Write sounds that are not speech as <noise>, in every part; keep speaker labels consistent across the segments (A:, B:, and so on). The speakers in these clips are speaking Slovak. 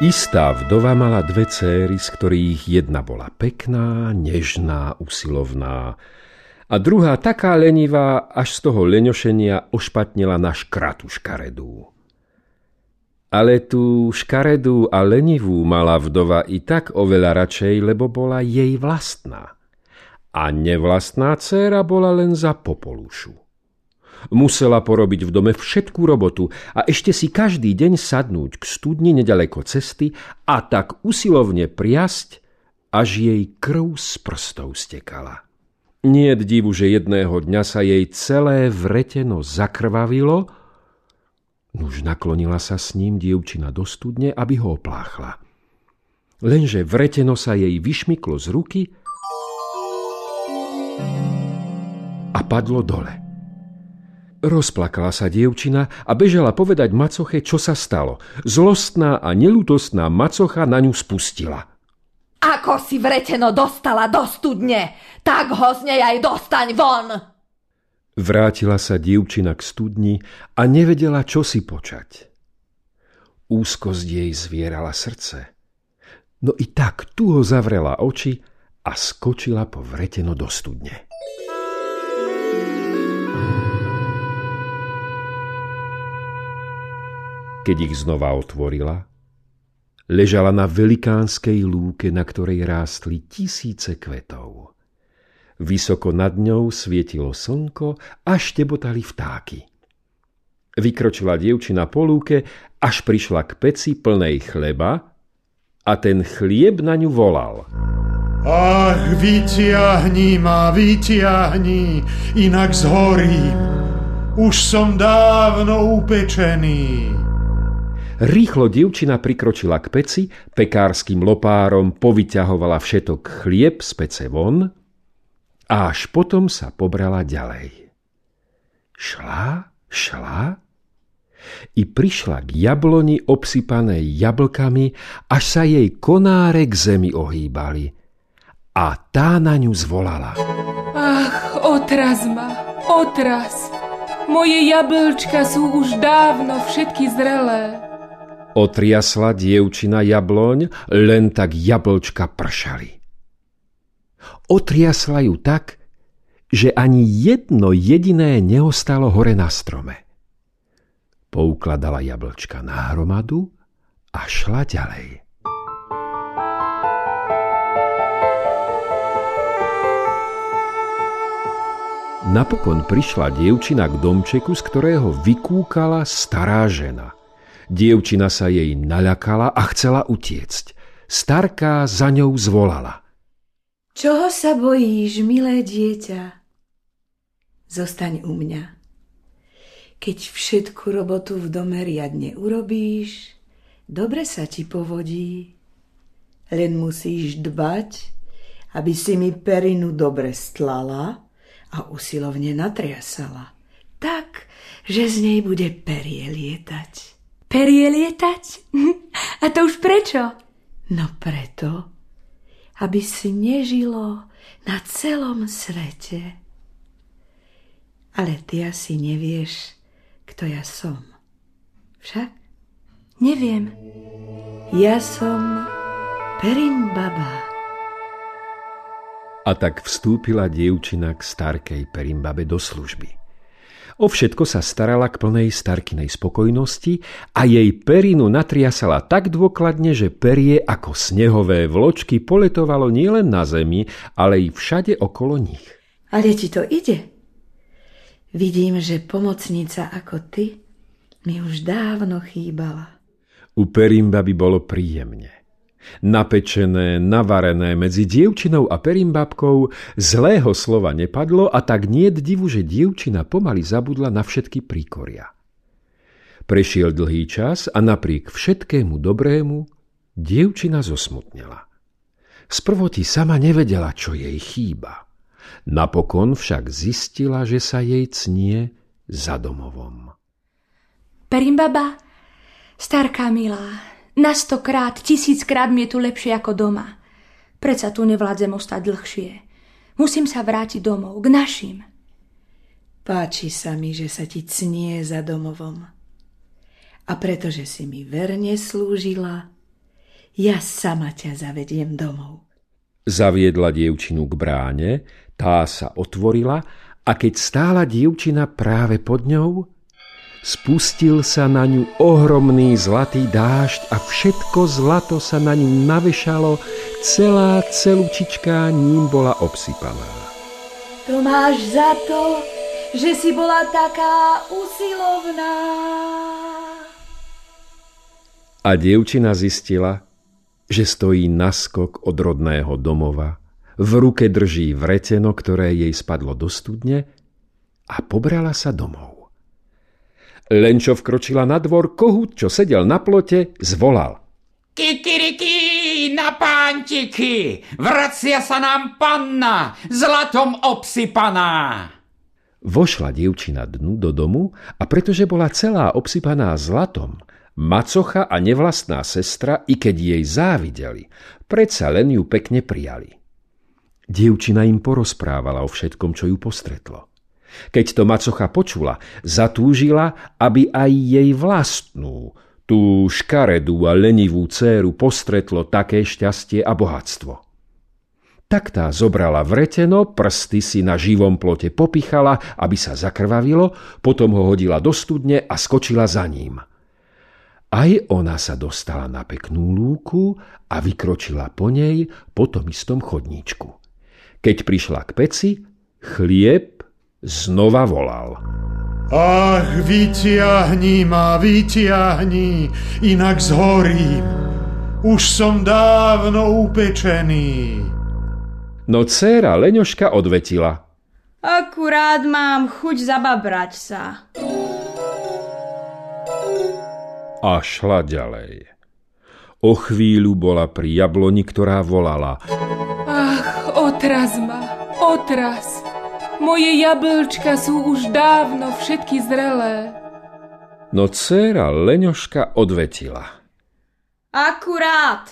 A: Istá vdova mala dve céry, z ktorých jedna bola pekná, nežná, usilovná a druhá taká lenivá, až z toho leňošenia ošpatnila na škratu škaredú. Ale tú škaredú a lenivú mala vdova i tak oveľa radšej, lebo bola jej vlastná. A nevlastná dcéra bola len za popolušu. Musela porobiť v dome všetkú robotu a ešte si každý deň sadnúť k studni nedaleko cesty a tak usilovne priasť, až jej krv z prstov stekala. Nie divu, že jedného dňa sa jej celé vreteno zakrvavilo, nuž naklonila sa s ním dievčina do studne, aby ho opláchla. Lenže vreteno sa jej vyšmyklo z ruky a padlo dole. Rozplakala sa dievčina a bežala povedať macoche, čo sa stalo. Zlostná a nelútostná macocha na ňu spustila.
B: Ako si vreteno dostala do studne, tak ho z nej aj dostaň von!
A: Vrátila sa dievčina k studni a nevedela, čo si počať. Úzkosť jej zvierala srdce. No i tak tu ho zavrela oči a skočila po vreteno do studne. Keď ich znova otvorila, ležala na velikánskej lúke, na ktorej rástli tisíce kvetov. Vysoko nad ňou svietilo slnko a štebotali vtáky. Vykročila dievčina po lúke, až prišla k peci plnej chleba a ten chlieb na ňu volal.
C: Ach, vytiahni ma, vytiahni, inak zhorím. Už som dávno upečený.
A: Rýchlo dievčina prikročila k peci, pekárským lopárom povyťahovala všetok chlieb z pece von a až potom sa pobrala ďalej. Šla, šla i prišla k jabloni obsypanej jablkami, až sa jej konáre k zemi ohýbali. A tá na ňu zvolala.
D: Ach, otraz ma, otraz. Moje jablčka sú už dávno všetky zrelé.
A: Otriasla dievčina jabloň, len tak jablčka pršali. Otriasla ju tak, že ani jedno jediné neostalo hore na strome. Poukladala jablčka na hromadu a šla ďalej. Napokon prišla dievčina k domčeku, z ktorého vykúkala stará žena – Dievčina sa jej naľakala a chcela utiecť. Starká za ňou zvolala.
E: Čoho sa bojíš, milé dieťa? Zostaň u mňa. Keď všetku robotu v dome riadne urobíš, dobre sa ti povodí. Len musíš dbať, aby si mi perinu dobre stlala a usilovne natriasala, tak, že z nej bude perie lietať.
D: Perie lietať? <laughs> A to už prečo?
E: No preto, aby si nežilo na celom svete. Ale ty asi nevieš, kto ja som. Však?
D: Neviem.
E: Ja som Perin Baba.
A: A tak vstúpila dievčina k starkej Perimbabe do služby. O všetko sa starala k plnej starkinej spokojnosti a jej perinu natriasala tak dôkladne, že perie ako snehové vločky poletovalo nielen na zemi, ale i všade okolo nich.
E: Ale ti to ide? Vidím, že pomocnica ako ty mi už dávno chýbala.
A: U Perimba by bolo príjemne. Napečené, navarené medzi dievčinou a perimbabkou zlého slova nepadlo a tak nie divu, že dievčina pomaly zabudla na všetky príkoria. Prešiel dlhý čas a napriek všetkému dobrému dievčina zosmutnela. Sprvoti sama nevedela, čo jej chýba. Napokon však zistila, že sa jej cnie za domovom.
D: Perimbaba, starká milá, na stokrát, tisíckrát mi je tu lepšie ako doma. Preca tu nevládzem ostať dlhšie. Musím sa vrátiť domov, k našim.
E: Páči sa mi, že sa ti cnie za domovom. A pretože si mi verne slúžila, Ja sama ťa zavediem domov.
A: Zaviedla dievčinu k bráne, tá sa otvorila a keď stála dievčina práve pod ňou, spustil sa na ňu ohromný zlatý dážď a všetko zlato sa na ňu navešalo, celá celúčička ním bola obsypaná.
E: To máš za to, že si bola taká usilovná.
A: A dievčina zistila, že stojí naskok od rodného domova, v ruke drží vreteno, ktoré jej spadlo do studne a pobrala sa domov. Len čo vkročila na dvor, kohút, čo sedel na plote, zvolal.
F: Kikiriki na pántiky, vracia sa nám panna, zlatom obsypaná.
A: Vošla dievčina dnu do domu a pretože bola celá obsypaná zlatom, macocha a nevlastná sestra, i keď jej závideli, predsa len ju pekne prijali. Dievčina im porozprávala o všetkom, čo ju postretlo. Keď to macocha počula, zatúžila, aby aj jej vlastnú, tú škaredú a lenivú dceru postretlo také šťastie a bohatstvo. Tak tá zobrala vreteno, prsty si na živom plote popichala, aby sa zakrvavilo, potom ho hodila do studne a skočila za ním. Aj ona sa dostala na peknú lúku a vykročila po nej po tom istom chodníčku. Keď prišla k peci, chlieb znova volal.
C: Ach, vytiahni ma, vytiahni, inak zhorím. Už som dávno upečený.
A: No dcéra Leňoška odvetila.
G: Akurát mám chuť zababrať sa.
A: A šla ďalej. O chvíľu bola pri jabloni, ktorá volala.
H: Ach, otraz ma, otraz. Moje jablčka sú už dávno všetky zrelé.
A: No dcéra Leňoška odvetila.
G: Akurát,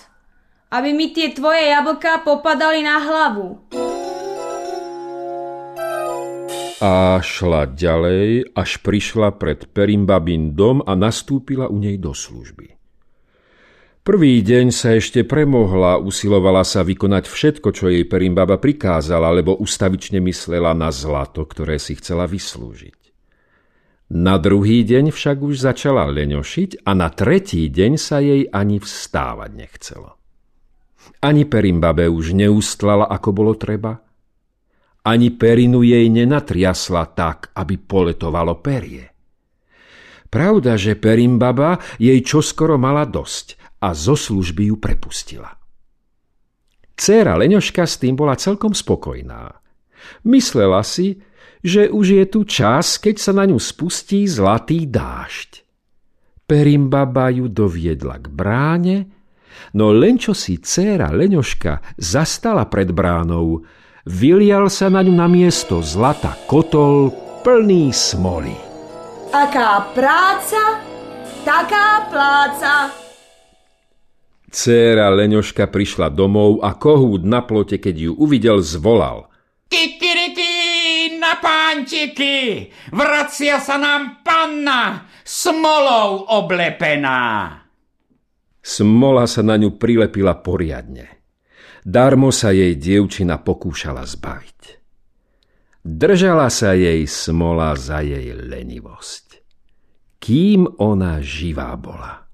G: aby mi tie tvoje jablká popadali na hlavu.
A: A šla ďalej, až prišla pred Perimbabin dom a nastúpila u nej do služby. Prvý deň sa ešte premohla, usilovala sa vykonať všetko, čo jej Perimbaba prikázala, lebo ustavične myslela na zlato, ktoré si chcela vyslúžiť. Na druhý deň však už začala leňošiť a na tretí deň sa jej ani vstávať nechcelo. Ani Perimbabe už neustlala, ako bolo treba. Ani perinu jej nenatriasla tak, aby poletovalo perie. Pravda, že Perimbaba jej čoskoro mala dosť a zo služby ju prepustila. Céra Leňoška s tým bola celkom spokojná. Myslela si, že už je tu čas, keď sa na ňu spustí zlatý dážď. Perimbaba ju doviedla k bráne, no len čo si dcéra Leňoška zastala pred bránou, vylial sa na ňu na miesto zlata kotol plný smoli.
G: Aká práca, taká pláca.
A: Céra Leňoška prišla domov a kohút na plote, keď ju uvidel, zvolal.
F: Kikiriki na pántiky, vracia sa nám panna, smolou oblepená.
A: Smola sa na ňu prilepila poriadne. Darmo sa jej dievčina pokúšala zbaviť. Držala sa jej smola za jej lenivosť. Kým ona živá bola.